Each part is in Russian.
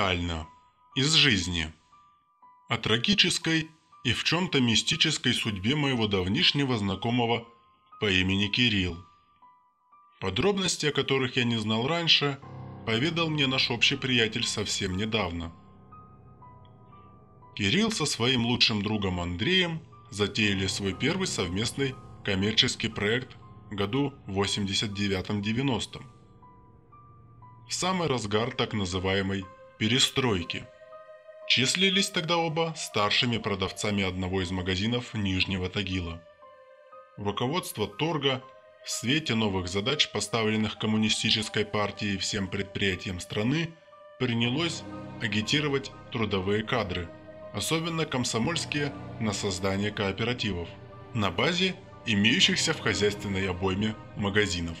Идеально. Из жизни. О трагической и в чем-то мистической судьбе моего давнишнего знакомого по имени Кирилл. Подробности, о которых я не знал раньше, поведал мне наш общий приятель совсем недавно. Кирилл со своим лучшим другом Андреем затеяли свой первый совместный коммерческий проект году 89-90. В самый разгар так называемой «перестройки». Числились тогда оба старшими продавцами одного из магазинов Нижнего Тагила. Руководство торга в свете новых задач, поставленных коммунистической партией всем предприятиям страны, принялось агитировать трудовые кадры, особенно комсомольские, на создание кооперативов на базе имеющихся в хозяйственной обойме магазинов.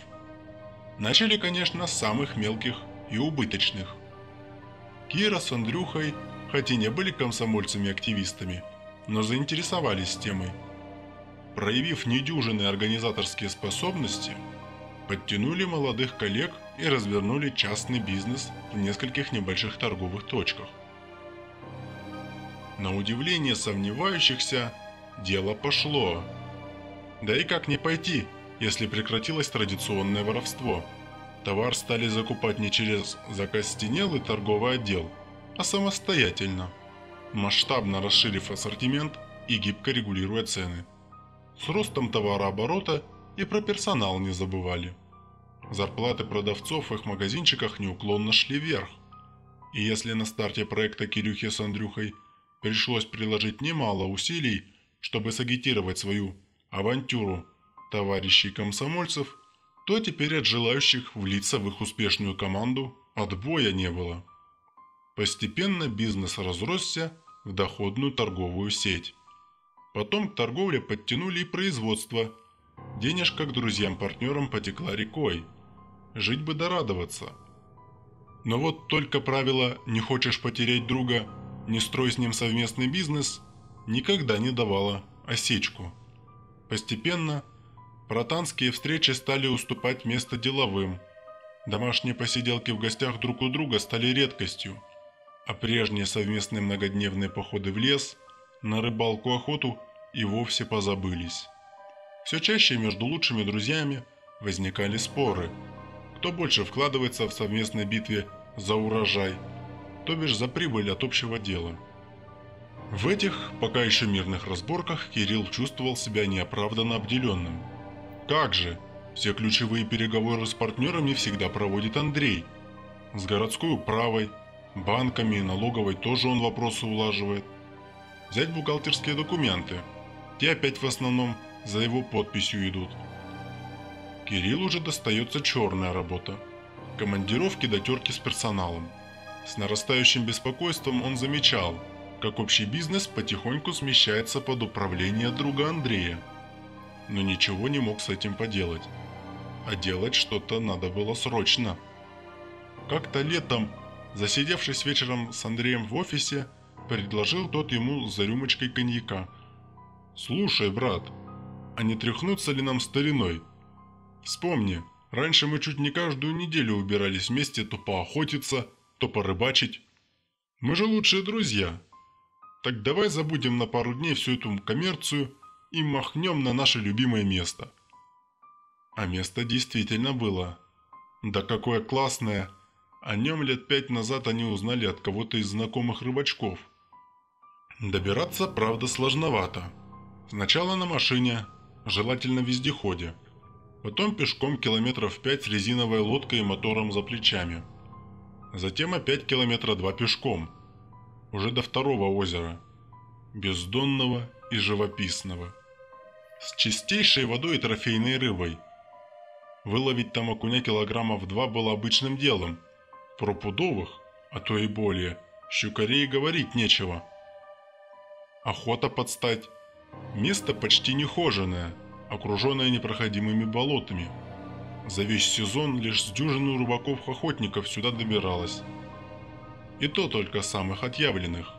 Начали, конечно, с самых мелких и убыточных. Кира с Андрюхой, хоть и не были комсомольцами-активистами, но заинтересовались темой. Проявив недюжинные организаторские способности, подтянули молодых коллег и развернули частный бизнес в нескольких небольших торговых точках. На удивление сомневающихся, дело пошло – да и как не пойти, если прекратилось традиционное воровство? Товар стали закупать не через закостенелый торговый отдел, а самостоятельно, масштабно расширив ассортимент и гибко регулируя цены. С ростом товарооборота и про персонал не забывали. Зарплаты продавцов в их магазинчиках неуклонно шли вверх. И если на старте проекта Кирюхе с Андрюхой пришлось приложить немало усилий, чтобы сагитировать свою авантюру товарищей комсомольцев, то теперь от желающих влиться в их успешную команду отбоя не было. Постепенно бизнес разросся в доходную торговую сеть. Потом к торговле подтянули и производство. Денежка к друзьям-партнерам потекла рекой. Жить бы дорадоваться. Но вот только правило «не хочешь потерять друга, не строй с ним совместный бизнес» никогда не давало осечку. Постепенно протанские встречи стали уступать место деловым. Домашние посиделки в гостях друг у друга стали редкостью, а прежние совместные многодневные походы в лес, на рыбалку-охоту и вовсе позабылись. Все чаще между лучшими друзьями возникали споры, кто больше вкладывается в совместной битве за урожай, то бишь за прибыль от общего дела – в этих, пока еще мирных разборках, Кирилл чувствовал себя неоправданно обделенным. Как же? Все ключевые переговоры с партнерами всегда проводит Андрей. С городской управой, банками и налоговой тоже он вопросы улаживает. Взять бухгалтерские документы. Те опять в основном за его подписью идут. Кириллу уже достается черная работа. Командировки до терки с персоналом. С нарастающим беспокойством он замечал – как общий бизнес потихоньку смещается под управление друга Андрея. Но ничего не мог с этим поделать. А делать что-то надо было срочно. Как-то летом, засидевшись вечером с Андреем в офисе, предложил тот ему за рюмочкой коньяка. «Слушай, брат, а не тряхнуться ли нам стариной? Вспомни, раньше мы чуть не каждую неделю убирались вместе то поохотиться, то порыбачить. Мы же лучшие друзья, так давай забудем на пару дней всю эту коммерцию и махнем на наше любимое место. А место действительно было. Да какое классное! О нем лет пять назад они узнали от кого-то из знакомых рыбачков. Добираться, правда, сложновато. Сначала на машине, желательно вездеходе. Потом пешком километров пять с резиновой лодкой и мотором за плечами. Затем опять километра два пешком – уже до второго озера, бездонного и живописного, с чистейшей водой и трофейной рыбой. Выловить там окуня килограммов два было обычным делом. Про пудовых, а то и более, щукарей говорить нечего. Охота подстать. Место почти нехоженное, окруженное непроходимыми болотами. За весь сезон лишь с дюжину рыбаков-охотников сюда добиралось и то только самых отъявленных,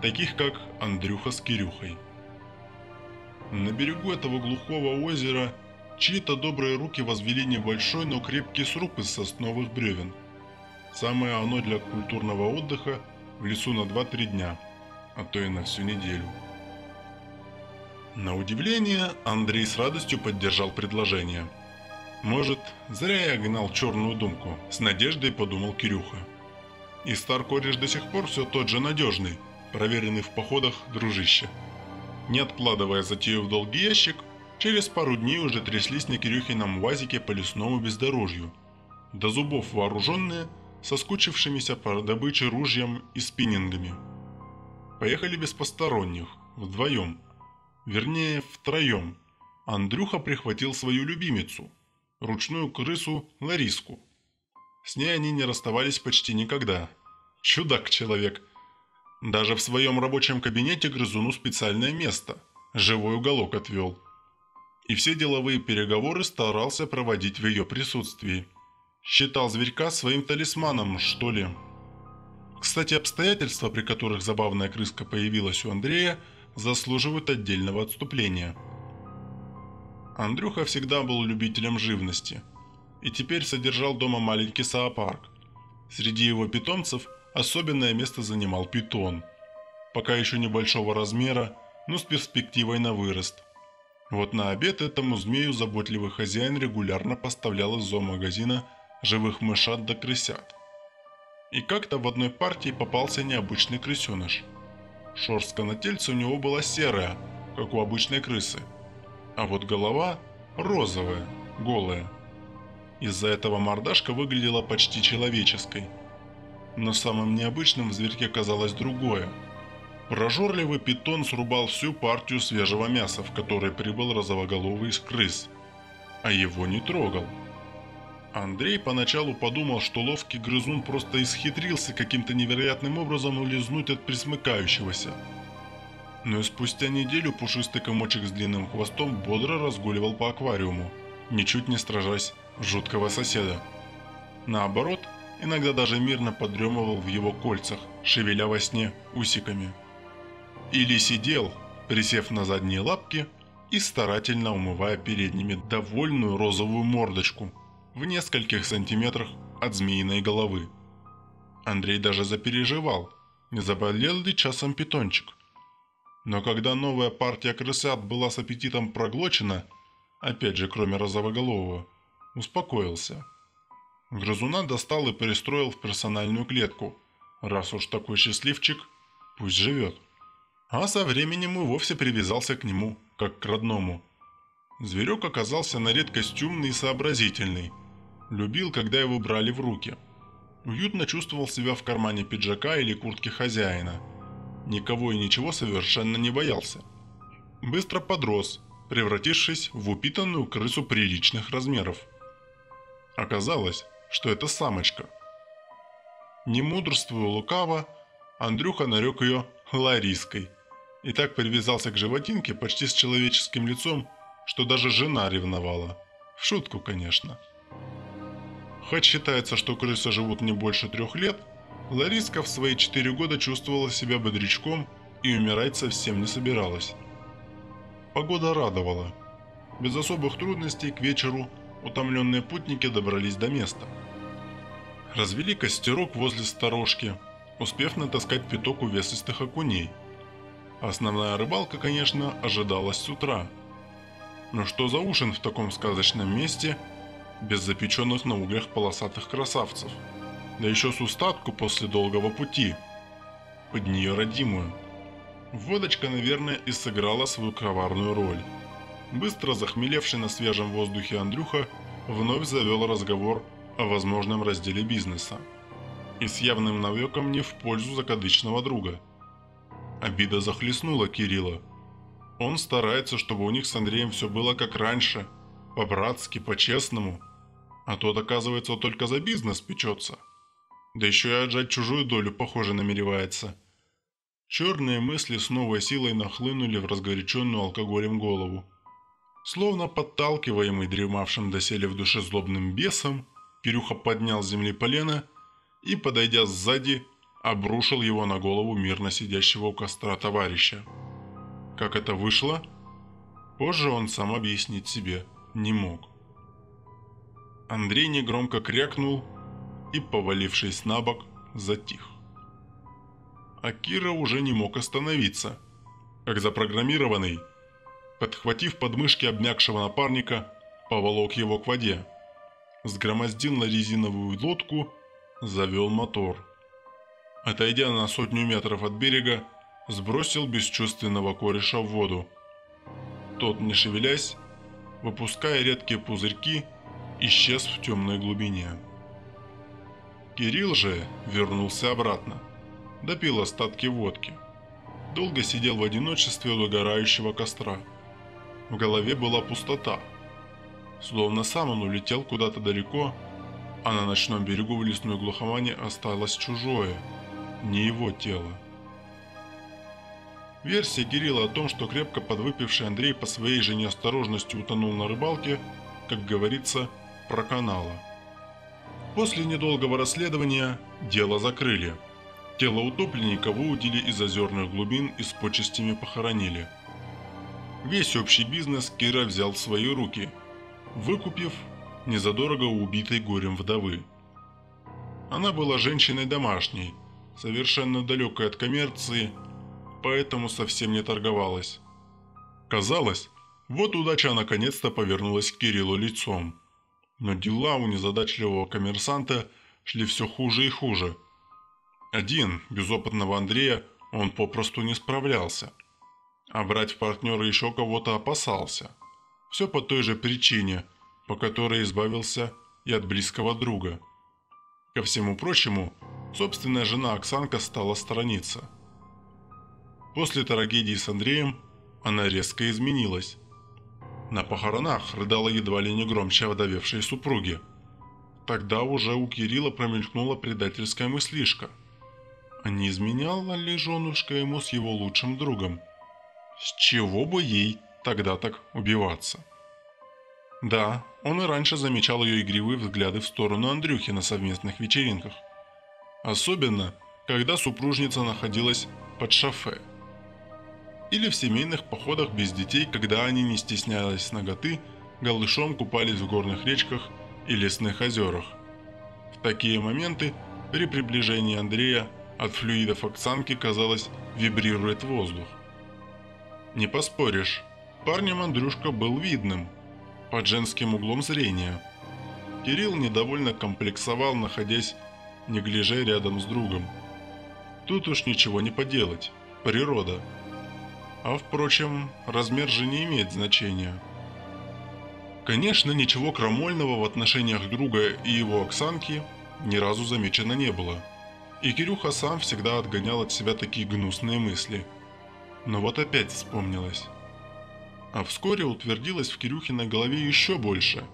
таких как Андрюха с Кирюхой. На берегу этого глухого озера чьи-то добрые руки возвели небольшой, но крепкий сруб из сосновых бревен. самое оно для культурного отдыха в лесу на 2-3 дня, а то и на всю неделю. На удивление, Андрей с радостью поддержал предложение. Может, зря я гнал черную думку, с надеждой подумал Кирюха. И стар кореш до сих пор все тот же надежный, проверенный в походах дружище. Не откладывая затею в долгий ящик, через пару дней уже тряслись на Кирюхином УАЗике по лесному бездорожью. До зубов вооруженные, соскучившимися по добыче ружьем и спиннингами. Поехали без посторонних, вдвоем. Вернее, втроем. Андрюха прихватил свою любимицу, ручную крысу Лариску. С ней они не расставались почти никогда. Чудак-человек. Даже в своем рабочем кабинете грызуну специальное место. Живой уголок отвел. И все деловые переговоры старался проводить в ее присутствии. Считал зверька своим талисманом, что ли. Кстати, обстоятельства, при которых забавная крыска появилась у Андрея, заслуживают отдельного отступления. Андрюха всегда был любителем живности и теперь содержал дома маленький зоопарк. Среди его питомцев особенное место занимал питон, пока еще небольшого размера, но с перспективой на вырост. Вот на обед этому змею заботливый хозяин регулярно поставлял из зоомагазина живых мышат да крысят. И как-то в одной партии попался необычный крысеныш – Шерстка на тельце у него была серая, как у обычной крысы. А вот голова розовая, голая. Из-за этого мордашка выглядела почти человеческой. Но самым необычным в зверьке казалось другое. Прожорливый питон срубал всю партию свежего мяса, в которой прибыл розовоголовый из крыс, а его не трогал. Андрей поначалу подумал, что ловкий грызун просто исхитрился каким-то невероятным образом улизнуть от присмыкающегося. Но и спустя неделю пушистый комочек с длинным хвостом бодро разгуливал по аквариуму, ничуть не стражась жуткого соседа. Наоборот, иногда даже мирно подремывал в его кольцах, шевеля во сне усиками. Или сидел, присев на задние лапки и старательно умывая передними довольную розовую мордочку – в нескольких сантиметрах от змеиной головы. Андрей даже запереживал, не заболел ли часом питончик. Но когда новая партия крысят была с аппетитом проглочена, опять же кроме розовоголового, успокоился. Грызуна достал и перестроил в персональную клетку. Раз уж такой счастливчик, пусть живет. А со временем и вовсе привязался к нему, как к родному. Зверек оказался на редкость умный и сообразительный – Любил, когда его брали в руки. Уютно чувствовал себя в кармане пиджака или куртки хозяина. Никого и ничего совершенно не боялся. Быстро подрос, превратившись в упитанную крысу приличных размеров. Оказалось, что это самочка. Не мудрствуя лукаво, Андрюха нарек ее Лариской и так привязался к животинке почти с человеческим лицом, что даже жена ревновала. В шутку, конечно. Хоть считается, что крысы живут не больше трех лет, Лариска в свои четыре года чувствовала себя бодрячком и умирать совсем не собиралась. Погода радовала. Без особых трудностей к вечеру утомленные путники добрались до места. Развели костерок возле сторожки, успев натаскать пяток увесистых окуней. Основная рыбалка, конечно, ожидалась с утра. Но что за ужин в таком сказочном месте – без запеченных на углях полосатых красавцев, да еще с устатку после долгого пути, под нее родимую. Водочка, наверное, и сыграла свою коварную роль. Быстро захмелевший на свежем воздухе Андрюха вновь завел разговор о возможном разделе бизнеса. И с явным навеком не в пользу закадычного друга. Обида захлестнула Кирилла. Он старается, чтобы у них с Андреем все было как раньше, по-братски, по-честному – а тот, оказывается, только за бизнес печется. Да еще и отжать чужую долю, похоже, намеревается. Черные мысли с новой силой нахлынули в разгоряченную алкоголем голову. Словно подталкиваемый дремавшим доселе в душе злобным бесом, Кирюха поднял с земли полено и, подойдя сзади, обрушил его на голову мирно сидящего у костра товарища. Как это вышло? Позже он сам объяснить себе не мог. Андрей негромко крякнул, и, повалившись на бок, затих. А Кира уже не мог остановиться, как запрограммированный, подхватив подмышки обмякшего напарника, поволок его к воде, сгромоздил на резиновую лодку, завел мотор. Отойдя на сотню метров от берега, сбросил бесчувственного кореша в воду. Тот, не шевелясь, выпуская редкие пузырьки, исчез в темной глубине. Кирилл же вернулся обратно, допил остатки водки. Долго сидел в одиночестве у догорающего костра. В голове была пустота. Словно сам он улетел куда-то далеко, а на ночном берегу в лесной глухомане осталось чужое, не его тело. Версия Кирилла о том, что крепко подвыпивший Андрей по своей же неосторожности утонул на рыбалке, как говорится, проканала. После недолгого расследования дело закрыли. Тело утопленника выудили из озерных глубин и с почестями похоронили. Весь общий бизнес Кира взял в свои руки, выкупив незадорого убитой горем вдовы. Она была женщиной домашней, совершенно далекой от коммерции, поэтому совсем не торговалась. Казалось, вот удача наконец-то повернулась к Кириллу лицом. Но дела у незадачливого коммерсанта шли все хуже и хуже. Один, без опытного Андрея, он попросту не справлялся. А брать в партнеры еще кого-то опасался. Все по той же причине, по которой избавился и от близкого друга. Ко всему прочему, собственная жена Оксанка стала сторониться – После трагедии с Андреем она резко изменилась. На похоронах рыдала едва ли не громче овдовевшей супруги. Тогда уже у Кирилла промелькнула предательская мыслишка. А не изменяла ли женушка ему с его лучшим другом? С чего бы ей тогда так убиваться? Да, он и раньше замечал ее игривые взгляды в сторону Андрюхи на совместных вечеринках. Особенно, когда супружница находилась под шофе или в семейных походах без детей, когда они, не стеснялись ноготы, голышом купались в горных речках и лесных озерах. В такие моменты при приближении Андрея от флюидов Оксанки, казалось, вибрирует воздух. Не поспоришь, парнем Андрюшка был видным, под женским углом зрения. Кирилл недовольно комплексовал, находясь неглиже рядом с другом. Тут уж ничего не поделать, природа – а впрочем, размер же не имеет значения. Конечно, ничего крамольного в отношениях друга и его Оксанки ни разу замечено не было. И Кирюха сам всегда отгонял от себя такие гнусные мысли. Но вот опять вспомнилось. А вскоре утвердилось в Кирюхиной голове еще больше,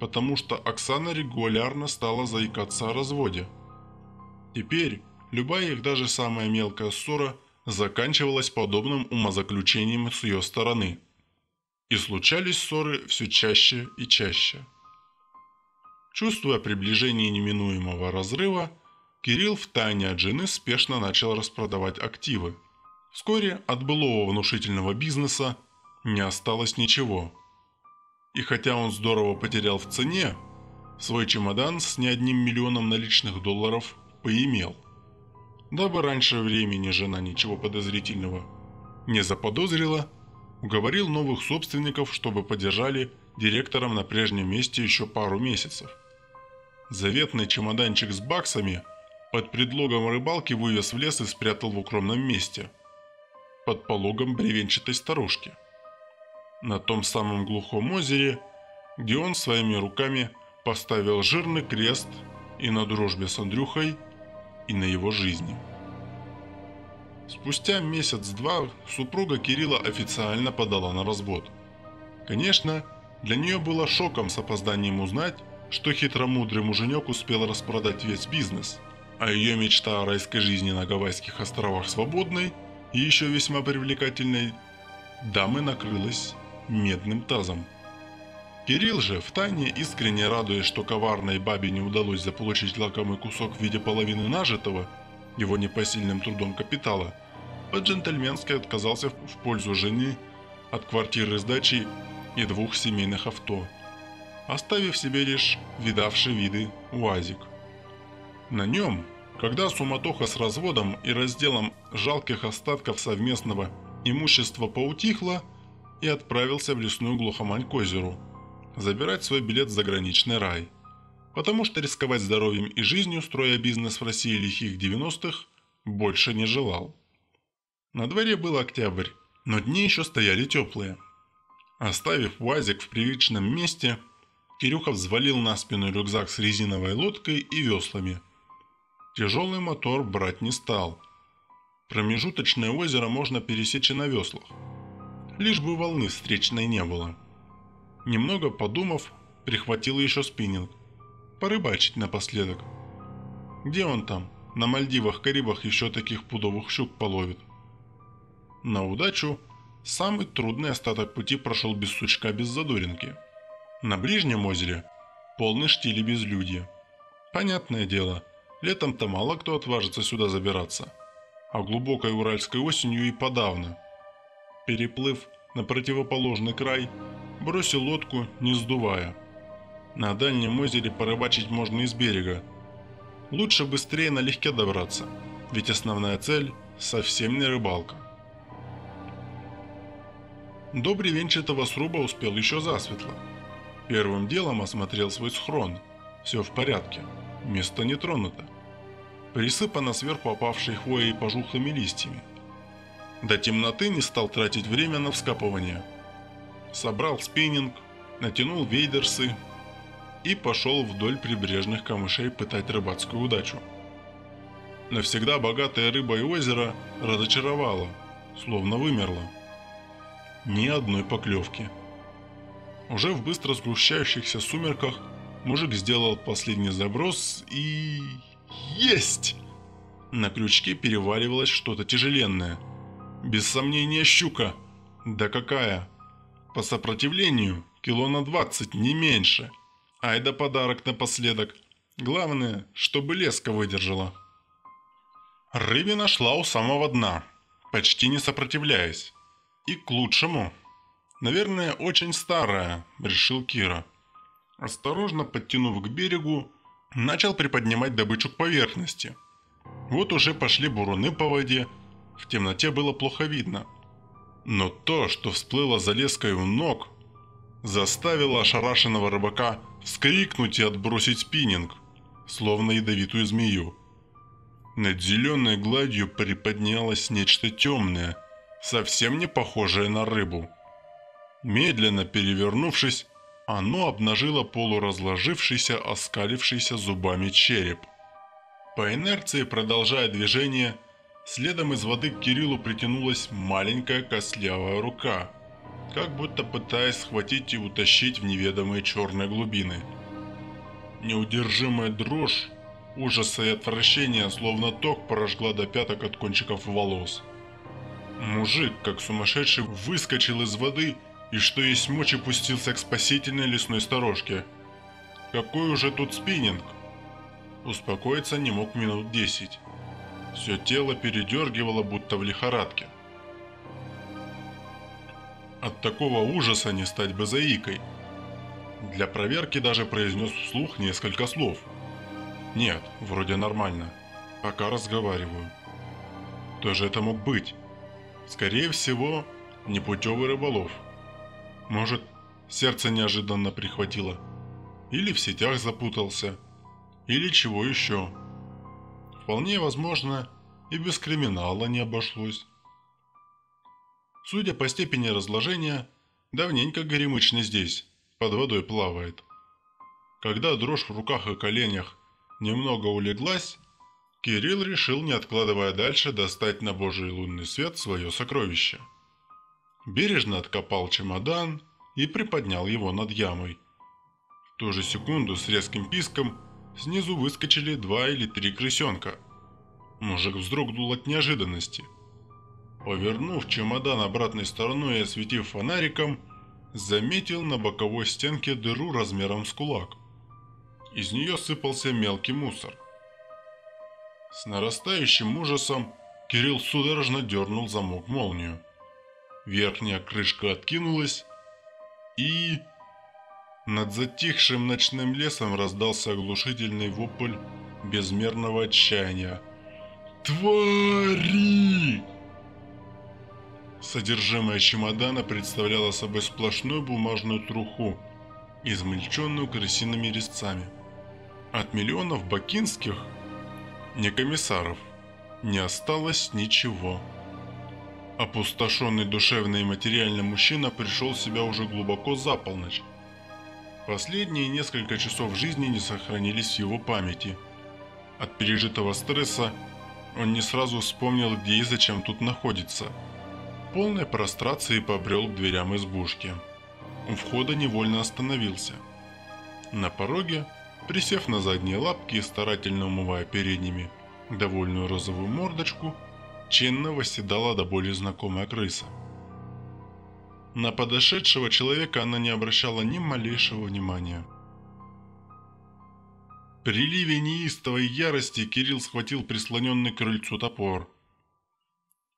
потому что Оксана регулярно стала заикаться о разводе. Теперь любая их даже самая мелкая ссора – заканчивалось подобным умозаключением с ее стороны. И случались ссоры все чаще и чаще. Чувствуя приближение неминуемого разрыва, Кирилл втайне от жены спешно начал распродавать активы. Вскоре от былого внушительного бизнеса не осталось ничего. И хотя он здорово потерял в цене, свой чемодан с не одним миллионом наличных долларов поимел – Дабы раньше времени жена ничего подозрительного не заподозрила, уговорил новых собственников, чтобы подержали директором на прежнем месте еще пару месяцев. Заветный чемоданчик с баксами под предлогом рыбалки вывез в лес и спрятал в укромном месте, под пологом бревенчатой старушки. На том самом глухом озере, где он своими руками поставил жирный крест и на дружбе с Андрюхой – и на его жизни. Спустя месяц-два супруга Кирилла официально подала на развод. Конечно, для нее было шоком с опозданием узнать, что хитромудрый муженек успел распродать весь бизнес, а ее мечта о райской жизни на Гавайских островах свободной и еще весьма привлекательной дамы накрылась медным тазом. Кирилл же, втайне искренне радуясь, что коварной бабе не удалось заполучить лакомый кусок в виде половины нажитого, его непосильным трудом капитала, по-джентльменски отказался в пользу жены от квартиры с дачей и двух семейных авто, оставив себе лишь видавший виды УАЗик. На нем, когда суматоха с разводом и разделом жалких остатков совместного имущества поутихла, и отправился в лесную глухомань к озеру, забирать свой билет в заграничный рай. Потому что рисковать здоровьем и жизнью, строя бизнес в России лихих 90-х, больше не желал. На дворе был октябрь, но дни еще стояли теплые. Оставив УАЗик в привычном месте, Кирюха взвалил на спину рюкзак с резиновой лодкой и веслами. Тяжелый мотор брать не стал. Промежуточное озеро можно пересечь и на веслах. Лишь бы волны встречной не было. Немного подумав, прихватил еще спиннинг. Порыбачить напоследок. Где он там? На Мальдивах, Карибах еще таких пудовых щук половит. На удачу, самый трудный остаток пути прошел без сучка, без задоринки. На ближнем озере полный штиль и безлюдье. Понятное дело, летом-то мало кто отважится сюда забираться, а глубокой уральской осенью и подавно. Переплыв на противоположный край, бросил лодку, не сдувая. На дальнем озере порыбачить можно из берега. Лучше быстрее налегке добраться, ведь основная цель совсем не рыбалка. До бревенчатого сруба успел еще засветло. Первым делом осмотрел свой схрон. Все в порядке. Место не тронуто. Присыпано сверху опавшей хвоей пожухлыми листьями. До темноты не стал тратить время на вскапывание. Собрал спиннинг, натянул вейдерсы и пошел вдоль прибрежных камышей пытать рыбацкую удачу. Навсегда богатое рыбой озеро разочаровало, словно вымерло. Ни одной поклевки – уже в быстро сгущающихся сумерках мужик сделал последний заброс и... Есть! На крючке переваливалось что-то тяжеленное. Без сомнения щука. Да какая? По сопротивлению кило на 20, не меньше. Ай да подарок напоследок. Главное, чтобы леска выдержала. Рыбина шла у самого дна, почти не сопротивляясь. И к лучшему. «Наверное, очень старая», – решил Кира. Осторожно подтянув к берегу, начал приподнимать добычу к поверхности. Вот уже пошли буруны по воде, в темноте было плохо видно. Но то, что всплыло за леской у ног, заставило ошарашенного рыбака вскрикнуть и отбросить спиннинг, словно ядовитую змею. Над зеленой гладью приподнялось нечто темное, совсем не похожее на рыбу. Медленно перевернувшись, оно обнажило полуразложившийся, оскалившийся зубами череп. По инерции, продолжая движение, следом из воды к Кириллу притянулась маленькая костлявая рука, как будто пытаясь схватить и утащить в неведомые черные глубины. Неудержимая дрожь, ужаса и отвращения, словно ток прожгла до пяток от кончиков волос. Мужик, как сумасшедший, выскочил из воды и что есть мочи пустился к спасительной лесной сторожке. Какой уже тут спиннинг? Успокоиться не мог минут десять. Все тело передергивало, будто в лихорадке. От такого ужаса не стать бы заикой. Для проверки даже произнес вслух несколько слов. Нет, вроде нормально. Пока разговариваю. Кто же это мог быть? Скорее всего, непутевый рыболов – может, сердце неожиданно прихватило. Или в сетях запутался. Или чего еще. Вполне возможно, и без криминала не обошлось. Судя по степени разложения, давненько горемычный здесь, под водой плавает. Когда дрожь в руках и коленях немного улеглась, Кирилл решил, не откладывая дальше, достать на божий лунный свет свое сокровище – бережно откопал чемодан и приподнял его над ямой. В ту же секунду с резким писком снизу выскочили два или три крысенка. Мужик вздрогнул от неожиданности. Повернув чемодан обратной стороной и осветив фонариком, заметил на боковой стенке дыру размером с кулак. Из нее сыпался мелкий мусор. С нарастающим ужасом Кирилл судорожно дернул замок молнию. Верхняя крышка откинулась, и... Над затихшим ночным лесом раздался оглушительный вопль безмерного отчаяния. «Твари!» Содержимое чемодана представляло собой сплошную бумажную труху, измельченную крысиными резцами. От миллионов бакинских, не комиссаров, не осталось ничего. Опустошенный душевно и материально мужчина пришел в себя уже глубоко за полночь. Последние несколько часов жизни не сохранились в его памяти. От пережитого стресса он не сразу вспомнил, где и зачем тут находится. Полной прострации побрел к дверям избушки. У входа невольно остановился. На пороге, присев на задние лапки и старательно умывая передними довольную розовую мордочку, чинно восседала до боли знакомая крыса. На подошедшего человека она не обращала ни малейшего внимания. При ливе неистовой ярости Кирилл схватил прислоненный к крыльцу топор.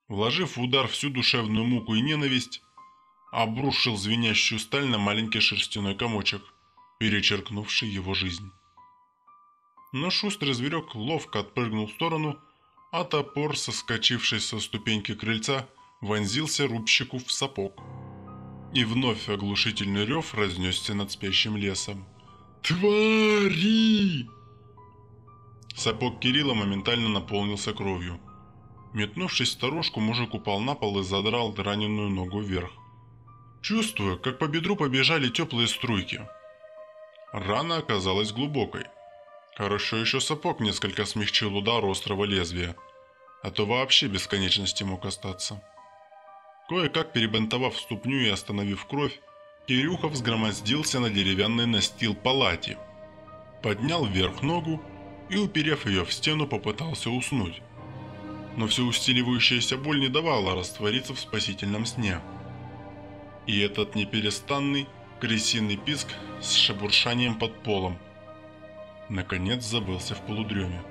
Вложив в удар всю душевную муку и ненависть, обрушил звенящую сталь на маленький шерстяной комочек, перечеркнувший его жизнь. Но шустрый зверек ловко отпрыгнул в сторону, а топор, соскочивший со ступеньки крыльца, вонзился рубщику в сапог. И вновь оглушительный рев разнесся над спящим лесом. «Твари!» Сапог Кирилла моментально наполнился кровью. Метнувшись в старушку, мужик упал на пол и задрал раненую ногу вверх. Чувствуя, как по бедру побежали теплые струйки. Рана оказалась глубокой. Хорошо еще сапог несколько смягчил удар острого лезвия, а то вообще бесконечности мог остаться. Кое-как перебинтовав ступню и остановив кровь, Кирюха взгромоздился на деревянный настил палати. Поднял вверх ногу и, уперев ее в стену, попытался уснуть. Но все усиливающаяся боль не давала раствориться в спасительном сне. И этот неперестанный крысиный писк с шебуршанием под полом наконец забылся в полудреме.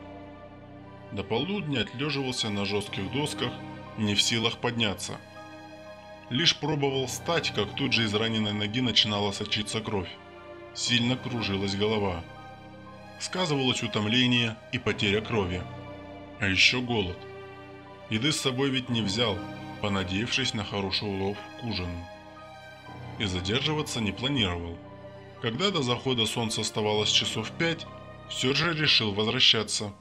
До полудня отлеживался на жестких досках, не в силах подняться – Лишь пробовал встать, как тут же из раненой ноги начинала сочиться кровь. Сильно кружилась голова. Сказывалось утомление и потеря крови. А еще голод. Еды с собой ведь не взял, понадеявшись на хороший улов к ужину. И задерживаться не планировал. Когда до захода солнца оставалось часов пять, все же решил возвращаться.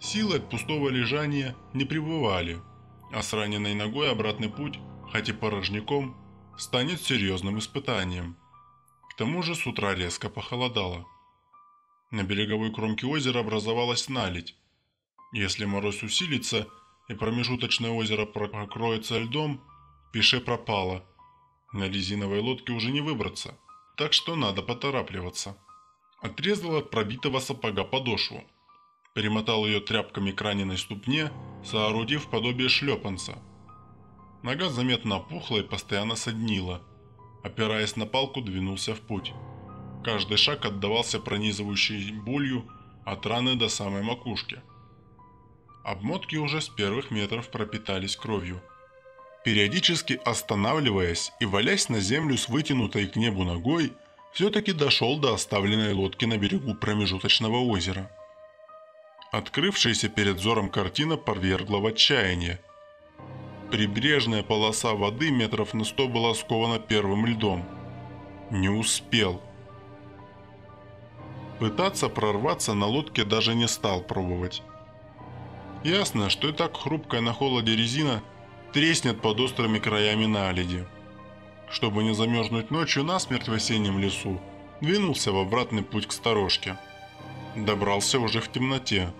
Силы от пустого лежания не пребывали, а с раненой ногой обратный путь хоть и порожняком, станет серьезным испытанием. К тому же с утра резко похолодало. На береговой кромке озера образовалась наледь. Если мороз усилится и промежуточное озеро покроется льдом, пише пропало. На резиновой лодке уже не выбраться, так что надо поторапливаться. Отрезал от пробитого сапога подошву. Перемотал ее тряпками к раненой ступне, соорудив подобие шлепанца – Нога заметно опухла и постоянно соднила. Опираясь на палку, двинулся в путь. Каждый шаг отдавался пронизывающей болью от раны до самой макушки. Обмотки уже с первых метров пропитались кровью. Периодически останавливаясь и валясь на землю с вытянутой к небу ногой, все-таки дошел до оставленной лодки на берегу промежуточного озера. Открывшаяся перед взором картина повергла в отчаяние – Прибрежная полоса воды метров на сто была скована первым льдом. Не успел. Пытаться прорваться на лодке даже не стал пробовать. Ясно, что и так хрупкая на холоде резина треснет под острыми краями наледи. Чтобы не замерзнуть ночью насмерть в осеннем лесу, двинулся в обратный путь к сторожке. Добрался уже в темноте.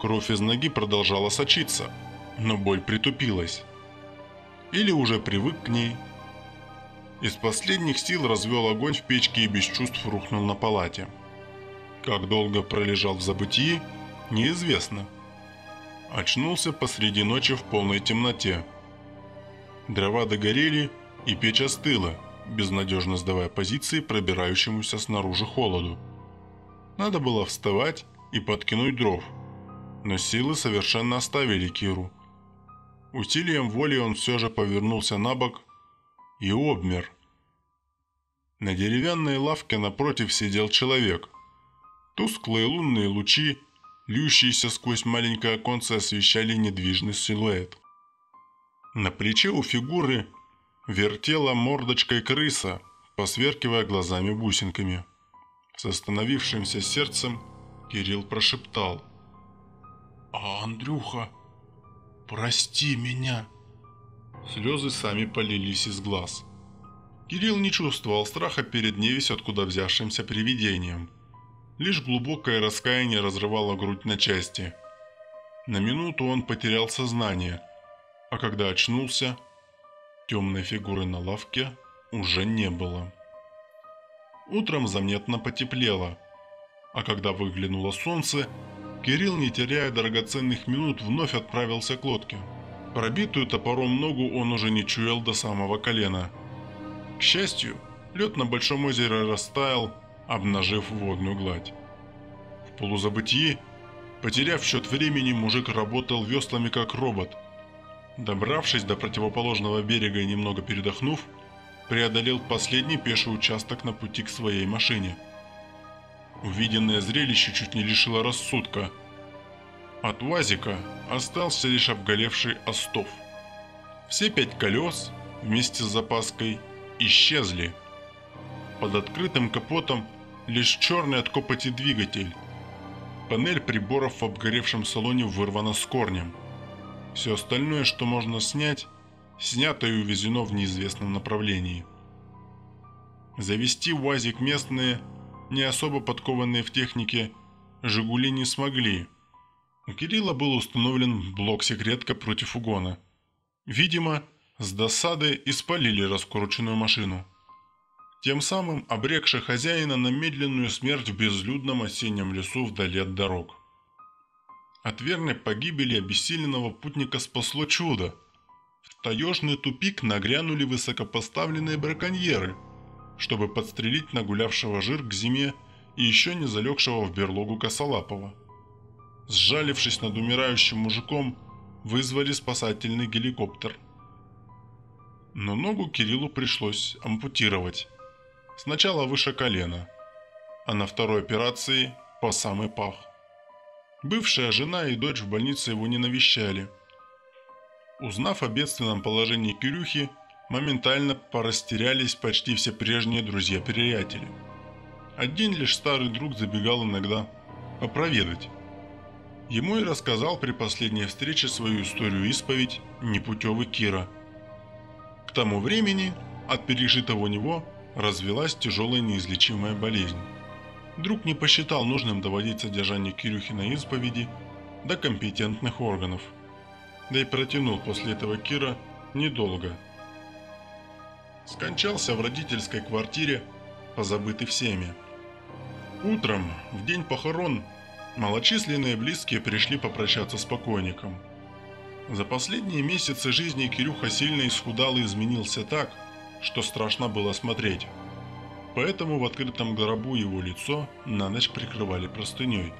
Кровь из ноги продолжала сочиться – но боль притупилась. Или уже привык к ней. Из последних сил развел огонь в печке и без чувств рухнул на палате. Как долго пролежал в забытии, неизвестно. Очнулся посреди ночи в полной темноте. Дрова догорели, и печь остыла, безнадежно сдавая позиции пробирающемуся снаружи холоду. Надо было вставать и подкинуть дров. Но силы совершенно оставили Киру – Усилием воли он все же повернулся на бок и обмер. На деревянной лавке напротив сидел человек. Тусклые лунные лучи льющиеся сквозь маленькое оконце освещали недвижный силуэт. На плече у фигуры вертела мордочкой крыса, посверкивая глазами-бусинками. С остановившимся сердцем Кирилл прошептал. «А, Андрюха, прости меня!» Слезы сами полились из глаз. Кирилл не чувствовал страха перед невесть откуда взявшимся привидением. Лишь глубокое раскаяние разрывало грудь на части. На минуту он потерял сознание, а когда очнулся, темной фигуры на лавке уже не было. Утром заметно потеплело, а когда выглянуло солнце, Кирилл, не теряя драгоценных минут, вновь отправился к лодке. Пробитую топором ногу он уже не чуял до самого колена. К счастью, лед на Большом озере растаял, обнажив водную гладь. В полузабытии, потеряв счет времени, мужик работал веслами как робот. Добравшись до противоположного берега и немного передохнув, преодолел последний пеший участок на пути к своей машине. Увиденное зрелище чуть не лишило рассудка. От УАЗика остался лишь обгоревший остов. Все пять колес вместе с запаской исчезли. Под открытым капотом лишь черный от копоти двигатель. Панель приборов в обгоревшем салоне вырвана с корнем. Все остальное, что можно снять, снято и увезено в неизвестном направлении. Завести УАЗик местные, не особо подкованные в технике, «Жигули» не смогли. У Кирилла был установлен блок-секретка против угона. Видимо, с досады испалили раскрученную машину тем самым обрекши хозяина на медленную смерть в безлюдном осеннем лесу вдали от дорог. От верной погибели обессиленного путника спасло чудо. В таежный тупик нагрянули высокопоставленные браконьеры, чтобы подстрелить нагулявшего жир к зиме и еще не залегшего в берлогу Косолапова. Сжалившись над умирающим мужиком, вызвали спасательный геликоптер. Но ногу Кириллу пришлось ампутировать. Сначала выше колена, а на второй операции по самый пах. Бывшая жена и дочь в больнице его не навещали. Узнав о бедственном положении Кирюхи, моментально порастерялись почти все прежние друзья-приятели. Один лишь старый друг забегал иногда попроведать. Ему и рассказал при последней встрече свою историю-исповедь непутевый Кира. К тому времени от пережитого у него развелась тяжелая неизлечимая болезнь. Друг не посчитал нужным доводить содержание Кирюхина исповеди до компетентных органов. Да и протянул после этого Кира недолго. Скончался в родительской квартире, позабытый всеми. Утром, в день похорон, малочисленные близкие пришли попрощаться с покойником. За последние месяцы жизни Кирюха сильно исхудал и изменился так, что страшно было смотреть. Поэтому в открытом гробу его лицо на ночь прикрывали простыней.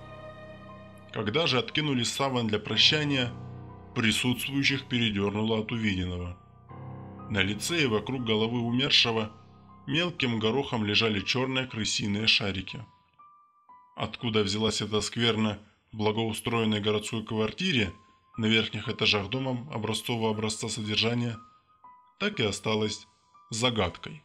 Когда же откинули саван для прощания, присутствующих передернуло от увиденного. На лице и вокруг головы умершего мелким горохом лежали черные крысиные шарики. Откуда взялась эта скверна в благоустроенной городской квартире на верхних этажах дома образцового образца содержания, так и осталось загадкой.